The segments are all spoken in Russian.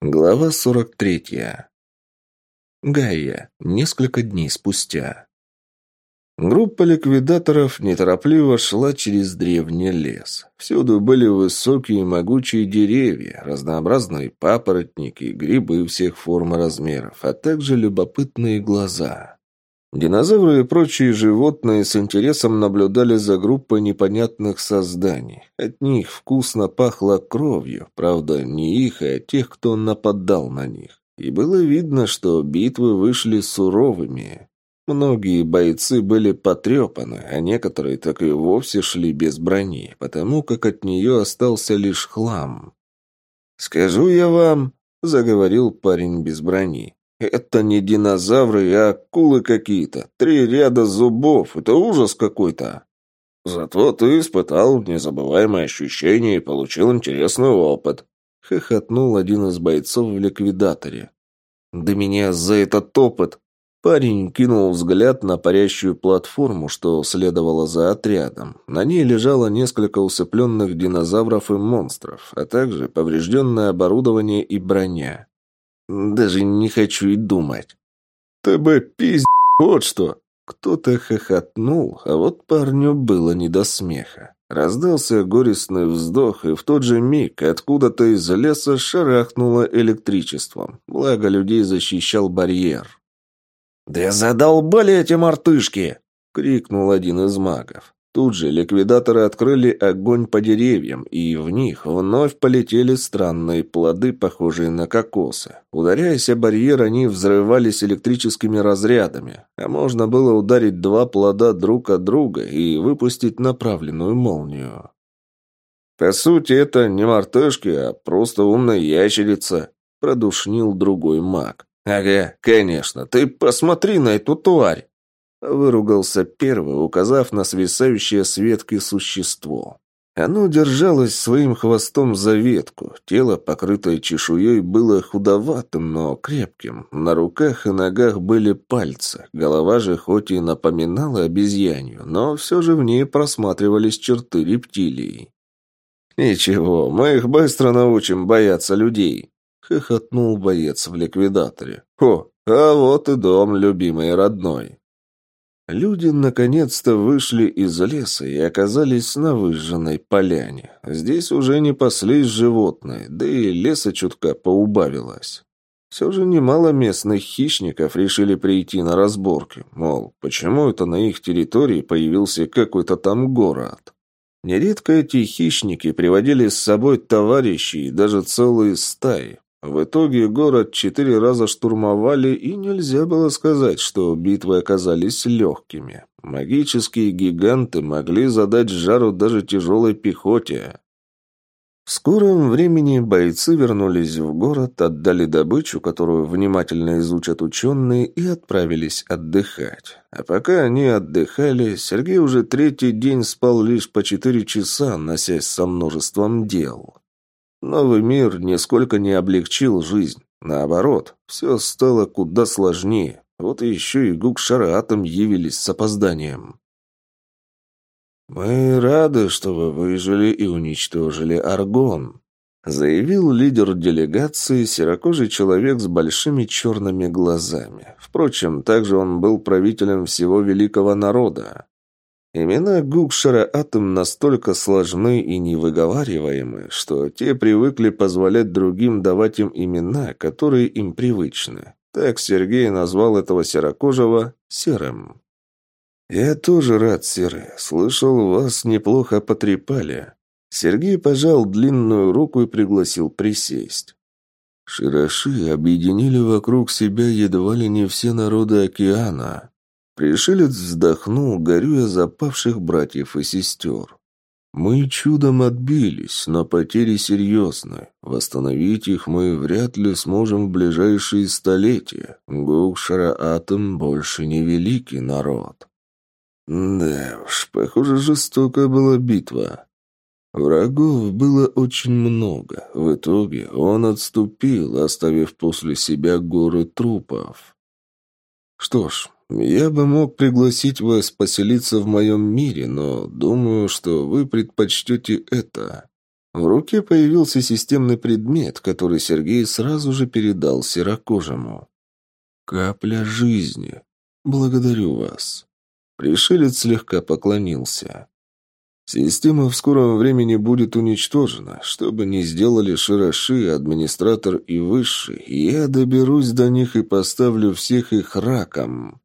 Глава 43. Гайя. Несколько дней спустя. Группа ликвидаторов неторопливо шла через древний лес. Всюду были высокие могучие деревья, разнообразные папоротники, грибы всех форм и размеров, а также любопытные глаза. Динозавры и прочие животные с интересом наблюдали за группой непонятных созданий. От них вкусно пахло кровью, правда, не их, а тех, кто нападал на них. И было видно, что битвы вышли суровыми. Многие бойцы были потрепаны, а некоторые так и вовсе шли без брони, потому как от нее остался лишь хлам. «Скажу я вам», — заговорил парень без брони, это не динозавры, а акулы какие-то. Три ряда зубов. Это ужас какой-то. Зато ты испытал незабываемые ощущения и получил интересный опыт. Хохотнул один из бойцов в ликвидаторе. Да меня за этот опыт. Парень кинул взгляд на парящую платформу, что следовало за отрядом. На ней лежало несколько усыпленных динозавров и монстров, а также поврежденное оборудование и броня. Даже не хочу и думать. ТБ пиздец, вот что. Кто-то хохотнул, а вот парню было не до смеха. Раздался горестный вздох, и в тот же миг откуда-то из леса шарахнуло электричеством. Благо людей защищал барьер. «Да задолбали эти мартышки!» — крикнул один из магов. Тут же ликвидаторы открыли огонь по деревьям, и в них вновь полетели странные плоды, похожие на кокосы. Ударяясь о барьер, они взрывались электрическими разрядами, а можно было ударить два плода друг от друга и выпустить направленную молнию. «По сути, это не мартышки, а просто умная ящерица», — продушнил другой маг. «Ага, конечно, ты посмотри на эту тварь!» Выругался первый, указав на свисающее с ветки существо. Оно держалось своим хвостом за ветку. Тело, покрытое чешуей, было худоватым, но крепким. На руках и ногах были пальцы. Голова же хоть и напоминала обезьянью, но все же в ней просматривались черты рептилий. «Ничего, мы их быстро научим бояться людей», — хохотнул боец в ликвидаторе. «О, а вот и дом, любимый родной». Люди наконец-то вышли из леса и оказались на выжженной поляне. Здесь уже не паслись животные, да и леса чутка поубавилось. Все же немало местных хищников решили прийти на разборки. Мол, почему это на их территории появился какой-то там город? Нередко эти хищники приводили с собой товарищей и даже целые стаи. В итоге город четыре раза штурмовали, и нельзя было сказать, что битвы оказались легкими. Магические гиганты могли задать жару даже тяжелой пехоте. В скором времени бойцы вернулись в город, отдали добычу, которую внимательно изучат ученые, и отправились отдыхать. А пока они отдыхали, Сергей уже третий день спал лишь по четыре часа, носясь со множеством дел. Новый мир нисколько не облегчил жизнь. Наоборот, все стало куда сложнее. Вот еще и Гукшаратом явились с опозданием. «Мы рады, что вы выжили и уничтожили Аргон», заявил лидер делегации, серокожий человек с большими черными глазами. Впрочем, также он был правителем всего великого народа. Имена Гукшера Атом настолько сложны и невыговариваемы, что те привыкли позволять другим давать им имена, которые им привычны. Так Сергей назвал этого серокожего Серым. «Я тоже рад, Серый. Слышал, вас неплохо потрепали». Сергей пожал длинную руку и пригласил присесть. Широши объединили вокруг себя едва ли не все народы океана. Пришелец вздохнул, горюя за павших братьев и сестер. «Мы чудом отбились, но потери серьезны. Восстановить их мы вряд ли сможем в ближайшие столетия. Гукшара-Атом больше не великий народ». Да уж, похоже, жестокая была битва. Врагов было очень много. В итоге он отступил, оставив после себя горы трупов. Что ж, я бы мог пригласить вас поселиться в моем мире, но думаю, что вы предпочтете это». В руке появился системный предмет, который Сергей сразу же передал серокожему. «Капля жизни. Благодарю вас». Пришелец слегка поклонился. Система в скором времени будет уничтожена. Что бы ни сделали Широши, администратор и Высший, я доберусь до них и поставлю всех их раком.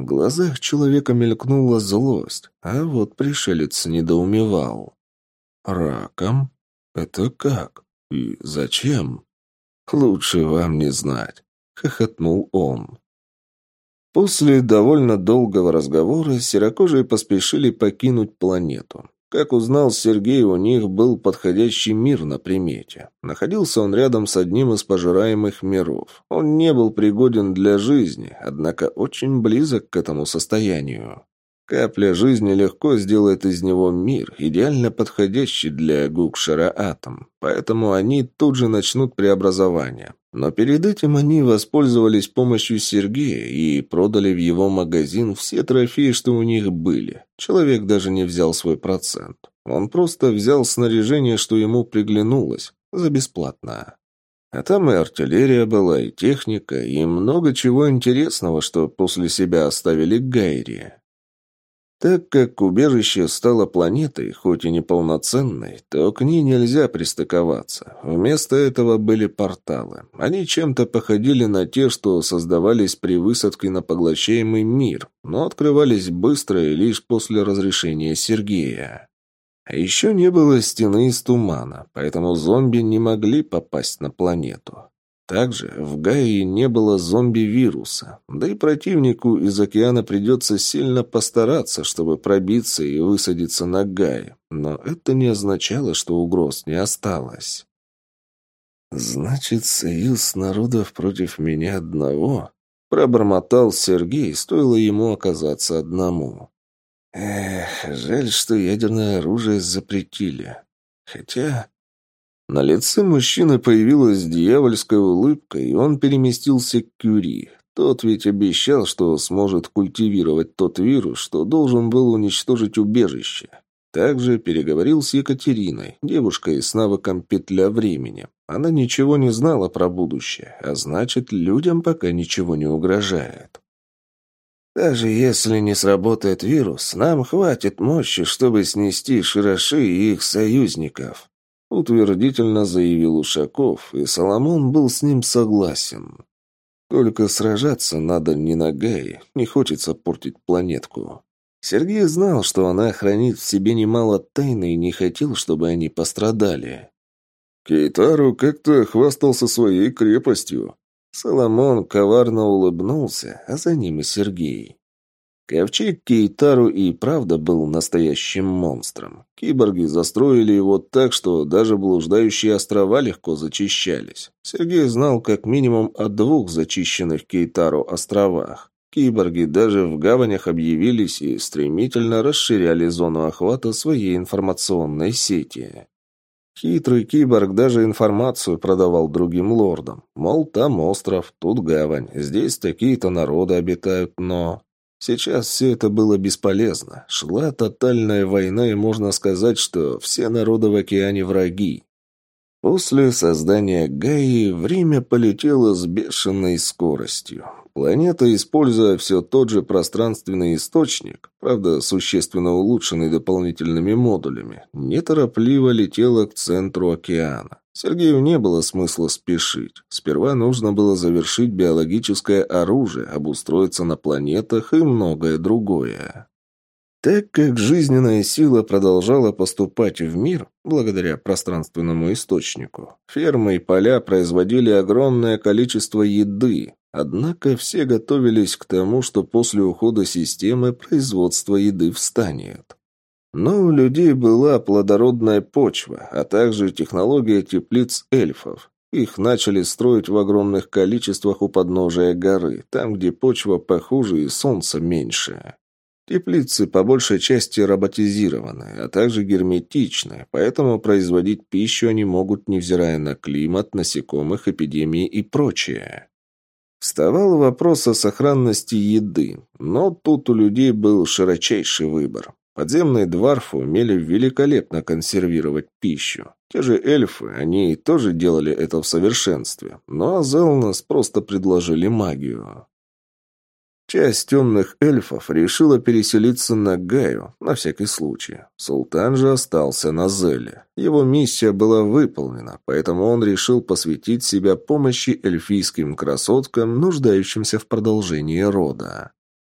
В глазах человека мелькнула злость, а вот пришелец недоумевал. «Раком? Это как? И зачем?» «Лучше вам не знать», — хохотнул он. После довольно долгого разговора серокожие поспешили покинуть планету. Как узнал Сергей, у них был подходящий мир на примете. Находился он рядом с одним из пожираемых миров. Он не был пригоден для жизни, однако очень близок к этому состоянию. Капля жизни легко сделает из него мир, идеально подходящий для Гукшера атом. Поэтому они тут же начнут преобразование. Но перед этим они воспользовались помощью Сергея и продали в его магазин все трофеи, что у них были. Человек даже не взял свой процент. Он просто взял снаряжение, что ему приглянулось, за бесплатно. А там и артиллерия была, и техника, и много чего интересного, что после себя оставили Гайри. Так как убежище стало планетой, хоть и неполноценной, то к ней нельзя пристыковаться. Вместо этого были порталы. Они чем-то походили на те, что создавались при высадке на поглощаемый мир, но открывались быстро и лишь после разрешения Сергея. А еще не было стены из тумана, поэтому зомби не могли попасть на планету. Также в Гае не было зомби-вируса, да и противнику из океана придется сильно постараться, чтобы пробиться и высадиться на Гае, но это не означало, что угроз не осталось. «Значит, союз народов против меня одного?» — пробормотал Сергей, стоило ему оказаться одному. «Эх, жаль, что ядерное оружие запретили. Хотя на лице мужчины появилась дьявольская улыбка, и он переместился к Кюри. Тот ведь обещал, что сможет культивировать тот вирус, что должен был уничтожить убежище. Также переговорил с Екатериной, девушкой с навыком «Петля времени». Она ничего не знала про будущее, а значит, людям пока ничего не угрожает. Даже если не сработает вирус, нам хватит мощи, чтобы снести Широши и их союзников. Утвердительно заявил Ушаков, и Соломон был с ним согласен. Только сражаться надо не на Гае, не хочется портить планетку. Сергей знал, что она хранит в себе немало тайны и не хотел, чтобы они пострадали. Кейтару как-то хвастался своей крепостью. Соломон коварно улыбнулся, а за ним и Сергей. Ковчег Кейтару и правда был настоящим монстром. Киборги застроили его так, что даже блуждающие острова легко зачищались. Сергей знал как минимум о двух зачищенных Кейтару островах. Киборги даже в гаванях объявились и стремительно расширяли зону охвата своей информационной сети. Хитрый киборг даже информацию продавал другим лордам. Мол, там остров, тут гавань, здесь такие-то народы обитают, но... Сейчас все это было бесполезно. Шла тотальная война, и можно сказать, что все народы в океане враги. После создания Гаи время полетело с бешеной скоростью. Планета, используя все тот же пространственный источник, правда, существенно улучшенный дополнительными модулями, неторопливо летела к центру океана. Сергею не было смысла спешить. Сперва нужно было завершить биологическое оружие, обустроиться на планетах и многое другое. Так как жизненная сила продолжала поступать в мир, благодаря пространственному источнику, фермы и поля производили огромное количество еды, однако все готовились к тому, что после ухода системы производство еды встанет. Но у людей была плодородная почва, а также технология теплиц эльфов. Их начали строить в огромных количествах у подножия горы, там, где почва похуже и солнца меньше. Теплицы по большей части роботизированы, а также герметичны, поэтому производить пищу они могут, невзирая на климат, насекомых, эпидемии и прочее. Вставал вопрос о сохранности еды, но тут у людей был широчайший выбор. Подземные дварфы умели великолепно консервировать пищу. Те же эльфы, они тоже делали это в совершенстве. Но Азелнас просто предложили магию. Часть темных эльфов решила переселиться на Гаю, на всякий случай. Султан же остался на Зеле. Его миссия была выполнена, поэтому он решил посвятить себя помощи эльфийским красоткам, нуждающимся в продолжении рода.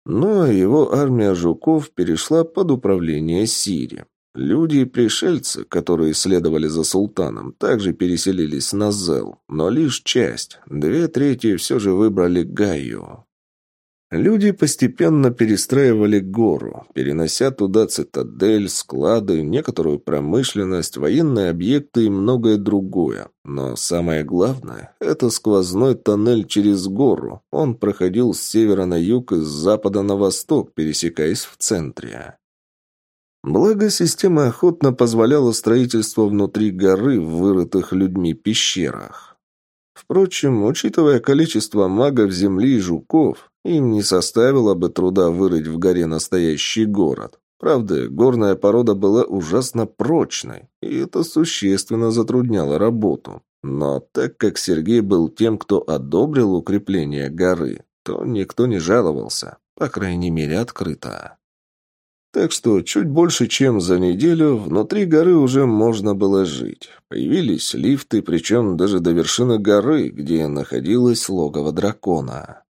Ну а его армия жуков перешла под управление Сири. Люди и пришельцы, которые следовали за султаном, также переселились на Зел, но лишь часть, две трети все же выбрали Гаю. Люди постепенно перестраивали гору, перенося туда цитадель, склады, некоторую промышленность, военные объекты и многое другое. Но самое главное – это сквозной тоннель через гору. Он проходил с севера на юг и с запада на восток, пересекаясь в центре. Благо, система охотно позволяла строительство внутри горы в вырытых людьми пещерах. Впрочем, учитывая количество магов земли и жуков, им не составило бы труда вырыть в горе настоящий город. Правда, горная порода была ужасно прочной, и это существенно затрудняло работу. Но так как Сергей был тем, кто одобрил укрепление горы, то никто не жаловался, по крайней мере, открыто. Так что чуть больше, чем за неделю, внутри горы уже можно было жить. Появились лифты, причем даже до вершины горы, где находилось логово дракона.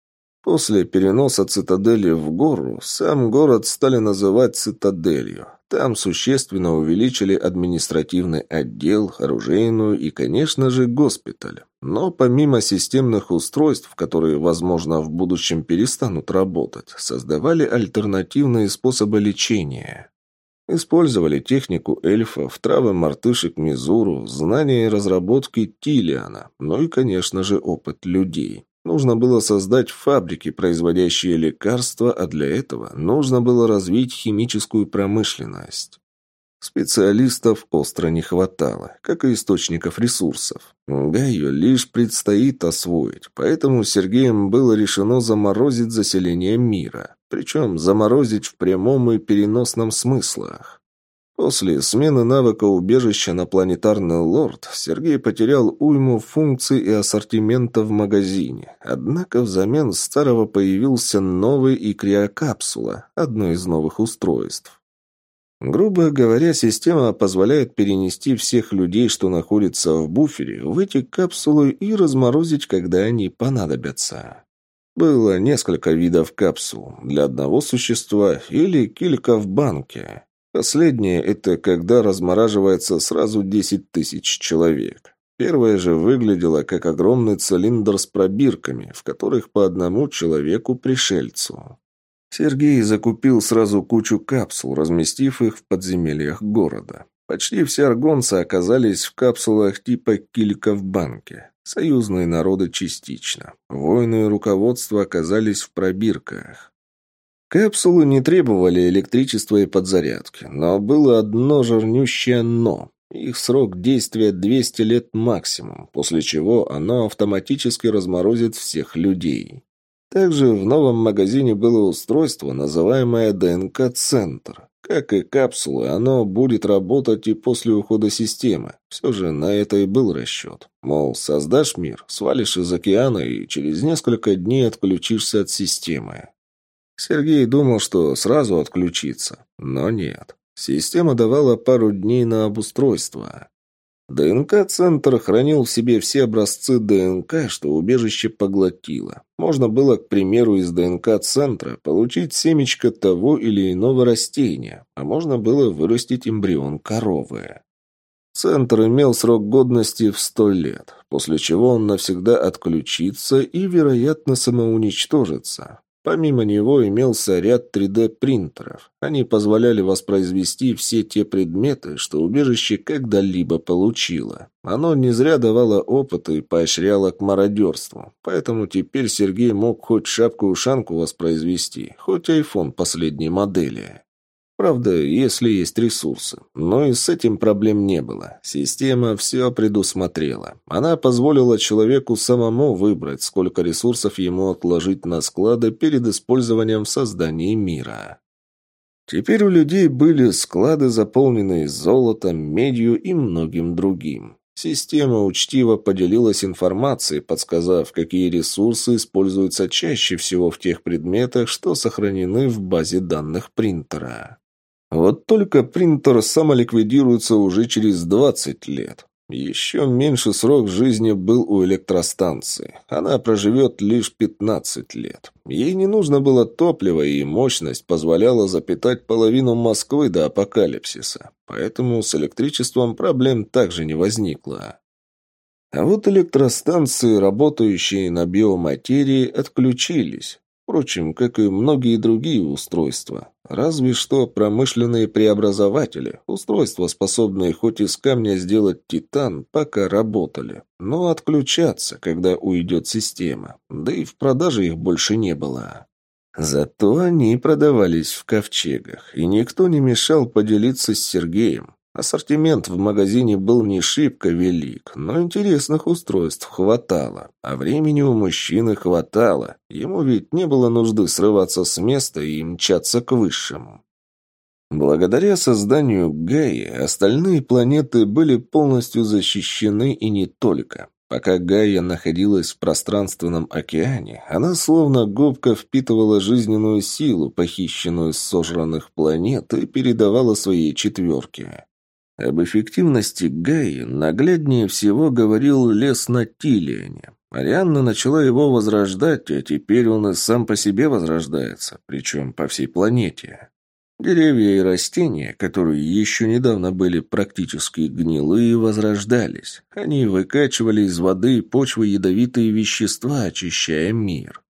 После переноса цитадели в гору, сам город стали называть цитаделью. Там существенно увеличили административный отдел, оружейную и, конечно же, госпиталь. Но помимо системных устройств, которые, возможно, в будущем перестанут работать, создавали альтернативные способы лечения. Использовали технику эльфов, травы мартышек Мизуру, знания и разработки Тилиана, ну и, конечно же, опыт людей. Нужно было создать фабрики, производящие лекарства, а для этого нужно было развить химическую промышленность. Специалистов остро не хватало, как и источников ресурсов. Гаю лишь предстоит освоить, поэтому Сергеем было решено заморозить заселение мира, причем заморозить в прямом и переносном смыслах. После смены навыка убежища на планетарный лорд Сергей потерял уйму функций и ассортимента в магазине. Однако взамен старого появился новый и криокапсула, одно из новых устройств. Грубо говоря, система позволяет перенести всех людей, что находятся в буфере, в эти капсулы и разморозить, когда они понадобятся. Было несколько видов капсул для одного существа или килька в банке. Последнее – это когда размораживается сразу 10 тысяч человек. Первое же выглядело как огромный цилиндр с пробирками, в которых по одному человеку-пришельцу. Сергей закупил сразу кучу капсул, разместив их в подземельях города. Почти все аргонцы оказались в капсулах типа килька в банке. Союзные народы частично. Воины и руководство оказались в пробирках. Капсулы не требовали электричества и подзарядки, но было одно жирнющее «но». Их срок действия 200 лет максимум, после чего оно автоматически разморозит всех людей. Также в новом магазине было устройство, называемое ДНК-центр. Как и капсулы, оно будет работать и после ухода системы. Все же на это и был расчет. Мол, создашь мир, свалишь из океана и через несколько дней отключишься от системы. Сергей думал, что сразу отключится, но нет. Система давала пару дней на обустройство. ДНК-центр хранил в себе все образцы ДНК, что убежище поглотило. Можно было, к примеру, из ДНК-центра получить семечко того или иного растения, а можно было вырастить эмбрион коровы. Центр имел срок годности в сто лет, после чего он навсегда отключится и, вероятно, самоуничтожится. Помимо него имелся ряд 3D-принтеров. Они позволяли воспроизвести все те предметы, что убежище когда-либо получило. Оно не зря давало опыт и поощряло к мародерству. Поэтому теперь Сергей мог хоть шапку-ушанку воспроизвести, хоть айфон последней модели. Правда, если есть ресурсы. Но и с этим проблем не было. Система все предусмотрела. Она позволила человеку самому выбрать, сколько ресурсов ему отложить на склады перед использованием в создании мира. Теперь у людей были склады, заполненные золотом, медью и многим другим. Система учтиво поделилась информацией, подсказав, какие ресурсы используются чаще всего в тех предметах, что сохранены в базе данных принтера. Вот только принтер самоликвидируется уже через 20 лет. Еще меньше срок жизни был у электростанции. Она проживет лишь 15 лет. Ей не нужно было топливо, и мощность позволяла запитать половину Москвы до апокалипсиса. Поэтому с электричеством проблем также не возникло. А вот электростанции, работающие на биоматерии, отключились. Впрочем, как и многие другие устройства. Разве что промышленные преобразователи, устройства, способные хоть из камня сделать титан, пока работали, но отключаться, когда уйдет система. Да и в продаже их больше не было. Зато они продавались в ковчегах, и никто не мешал поделиться с Сергеем. Ассортимент в магазине был не шибко велик, но интересных устройств хватало, а времени у мужчины хватало. Ему ведь не было нужды срываться с места и мчаться к высшему. Благодаря созданию Гаи остальные планеты были полностью защищены и не только. Пока Гайя находилась в пространственном океане, она словно губка впитывала жизненную силу, похищенную с сожранных планет, и передавала своей четверке. Об эффективности Гаи нагляднее всего говорил лес на Тилиане. Арианна начала его возрождать, а теперь он и сам по себе возрождается, причем по всей планете. Деревья и растения, которые еще недавно были практически гнилые, возрождались. Они выкачивали из воды и почвы ядовитые вещества, очищая мир.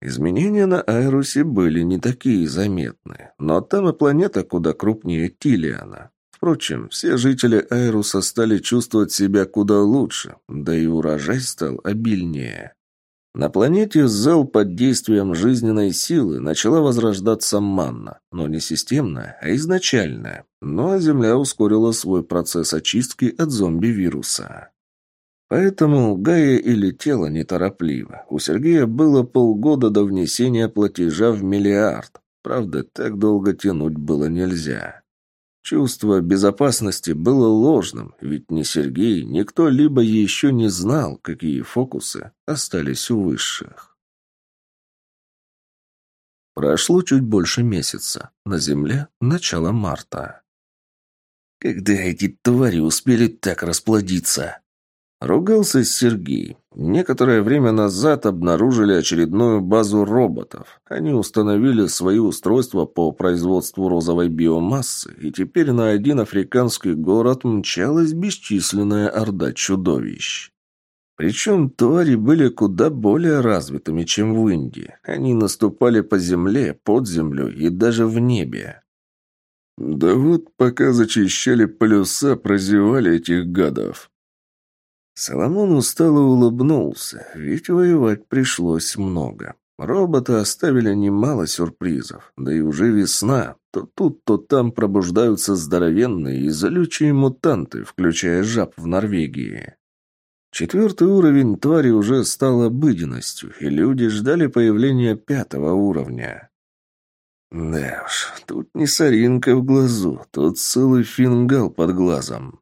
Изменения на Айрусе были не такие заметные, но там и планета куда крупнее Тилиана. Впрочем, все жители Айруса стали чувствовать себя куда лучше, да и урожай стал обильнее. На планете Зел под действием жизненной силы начала возрождаться манна, но не системная, а изначальная. Ну а Земля ускорила свой процесс очистки от зомби-вируса. Поэтому Гая и летела неторопливо. У Сергея было полгода до внесения платежа в миллиард. Правда, так долго тянуть было нельзя. Чувство безопасности было ложным, ведь ни Сергей, ни кто-либо еще не знал, какие фокусы остались у высших. Прошло чуть больше месяца. На Земле начало марта. «Когда эти твари успели так расплодиться?» Ругался Сергей. Некоторое время назад обнаружили очередную базу роботов. Они установили свои устройства по производству розовой биомассы, и теперь на один африканский город мчалась бесчисленная орда чудовищ. Причем твари были куда более развитыми, чем в Индии. Они наступали по земле, под землей и даже в небе. Да вот пока зачищали полюса, прозевали этих гадов. Соломон устало улыбнулся, ведь воевать пришлось много. Роботы оставили немало сюрпризов, да и уже весна. То тут, то там пробуждаются здоровенные и залючие мутанты, включая жаб в Норвегии. Четвертый уровень твари уже стал обыденностью, и люди ждали появления пятого уровня. Да уж, тут не соринка в глазу, тут целый фингал под глазом.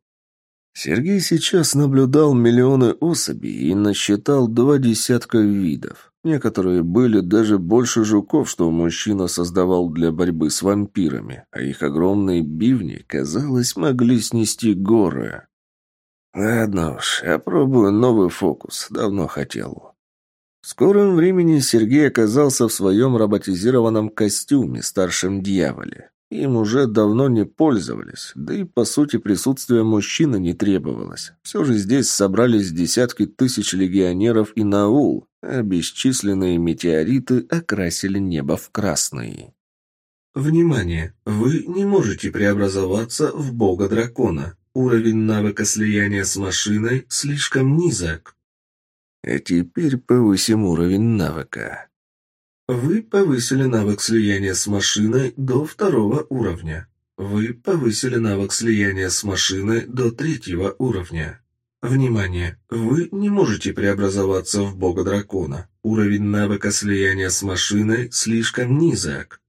Сергей сейчас наблюдал миллионы особей и насчитал два десятка видов. Некоторые были даже больше жуков, что мужчина создавал для борьбы с вампирами, а их огромные бивни, казалось, могли снести горы. Ладно уж, пробую новый фокус, давно хотел. В скором времени Сергей оказался в своем роботизированном костюме, старшем дьяволе. Им уже давно не пользовались, да и, по сути, присутствие мужчины не требовалось. Все же здесь собрались десятки тысяч легионеров и наул, а бесчисленные метеориты окрасили небо в красный. Внимание! Вы не можете преобразоваться в бога-дракона. Уровень навыка слияния с машиной слишком низок. А теперь повысим уровень навыка. Вы повысили навык слияния с машиной до второго уровня. Вы повысили навык слияния с машиной до третьего уровня. Внимание! Вы не можете преобразоваться в бога-дракона. Уровень навыка слияния с машиной слишком низок.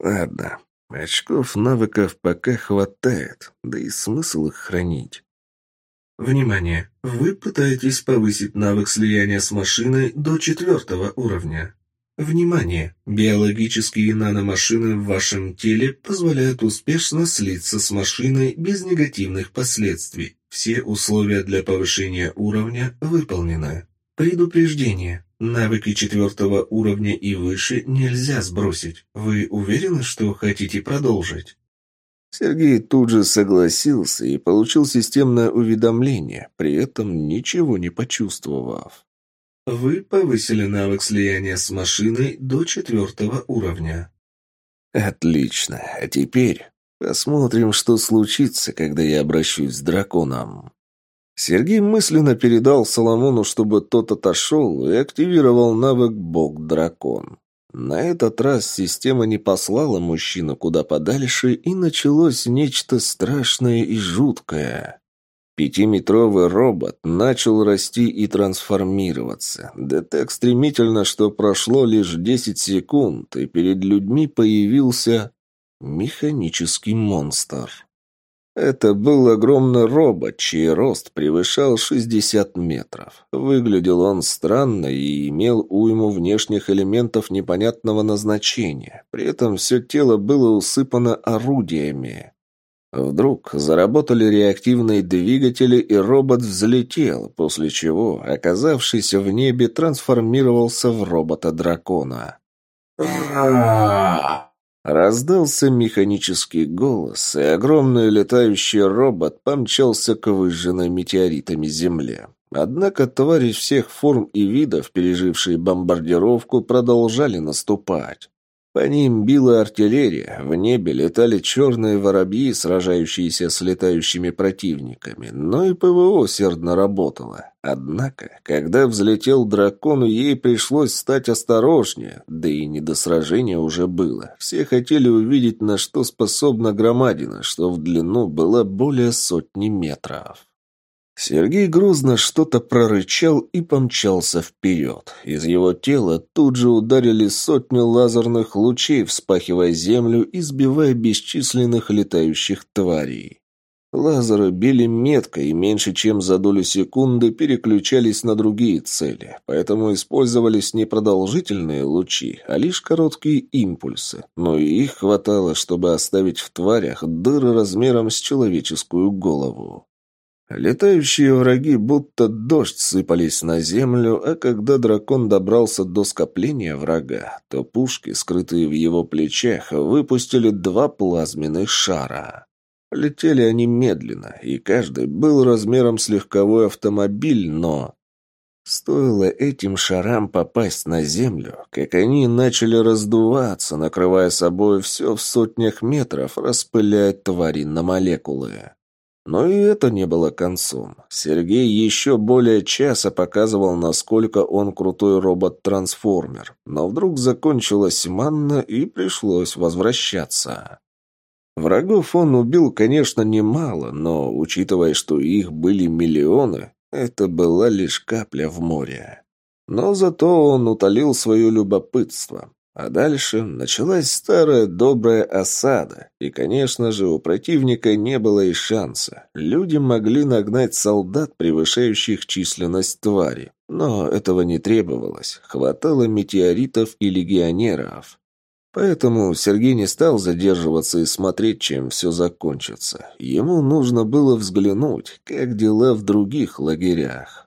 Ладно, очков навыков пока хватает, да и смысл их хранить. Внимание! Вы пытаетесь повысить навык слияния с машиной до четвертого уровня. Внимание! Биологические наномашины в вашем теле позволяют успешно слиться с машиной без негативных последствий. Все условия для повышения уровня выполнены. Предупреждение. Навыки четвертого уровня и выше нельзя сбросить. Вы уверены, что хотите продолжить? Сергей тут же согласился и получил системное уведомление, при этом ничего не почувствовав. Вы повысили навык слияния с машиной до четвертого уровня. Отлично. А теперь посмотрим, что случится, когда я обращусь с драконом. Сергей мысленно передал Соломону, чтобы тот отошел и активировал навык «Бог-дракон». На этот раз система не послала мужчину куда подальше, и началось нечто страшное и жуткое. Пятиметровый робот начал расти и трансформироваться. Да так стремительно, что прошло лишь 10 секунд, и перед людьми появился механический монстр. Это был огромный робот, чей рост превышал 60 метров. Выглядел он странно и имел уйму внешних элементов непонятного назначения. При этом все тело было усыпано орудиями. Вдруг заработали реактивные двигатели, и робот взлетел, после чего, оказавшись в небе, трансформировался в робота-дракона. Раздался механический голос, и огромный летающий робот помчался к выжженной метеоритами земле. Однако твари всех форм и видов, пережившие бомбардировку, продолжали наступать. По ним била артиллерия, в небе летали черные воробьи, сражающиеся с летающими противниками, но и ПВО усердно работало. Однако, когда взлетел дракон, ей пришлось стать осторожнее, да и не до сражения уже было. Все хотели увидеть, на что способна громадина, что в длину была более сотни метров. Сергей грузно что-то прорычал и помчался вперед. Из его тела тут же ударили сотни лазерных лучей, вспахивая землю и сбивая бесчисленных летающих тварей. Лазеры били метко и меньше чем за долю секунды переключались на другие цели, поэтому использовались не продолжительные лучи, а лишь короткие импульсы, но и их хватало, чтобы оставить в тварях дыры размером с человеческую голову. Летающие враги будто дождь сыпались на землю, а когда дракон добрался до скопления врага, то пушки, скрытые в его плечах, выпустили два плазменных шара. Летели они медленно, и каждый был размером с легковой автомобиль, но... Стоило этим шарам попасть на землю, как они начали раздуваться, накрывая собой все в сотнях метров, распыляя твари на молекулы. Но и это не было концом. Сергей еще более часа показывал, насколько он крутой робот-трансформер. Но вдруг закончилась манна и пришлось возвращаться. Врагов он убил, конечно, немало, но, учитывая, что их были миллионы, это была лишь капля в море. Но зато он утолил свое любопытство. А дальше началась старая добрая осада, и, конечно же, у противника не было и шанса. Люди могли нагнать солдат, превышающих численность твари, но этого не требовалось, хватало метеоритов и легионеров. Поэтому Сергей не стал задерживаться и смотреть, чем все закончится. Ему нужно было взглянуть, как дела в других лагерях.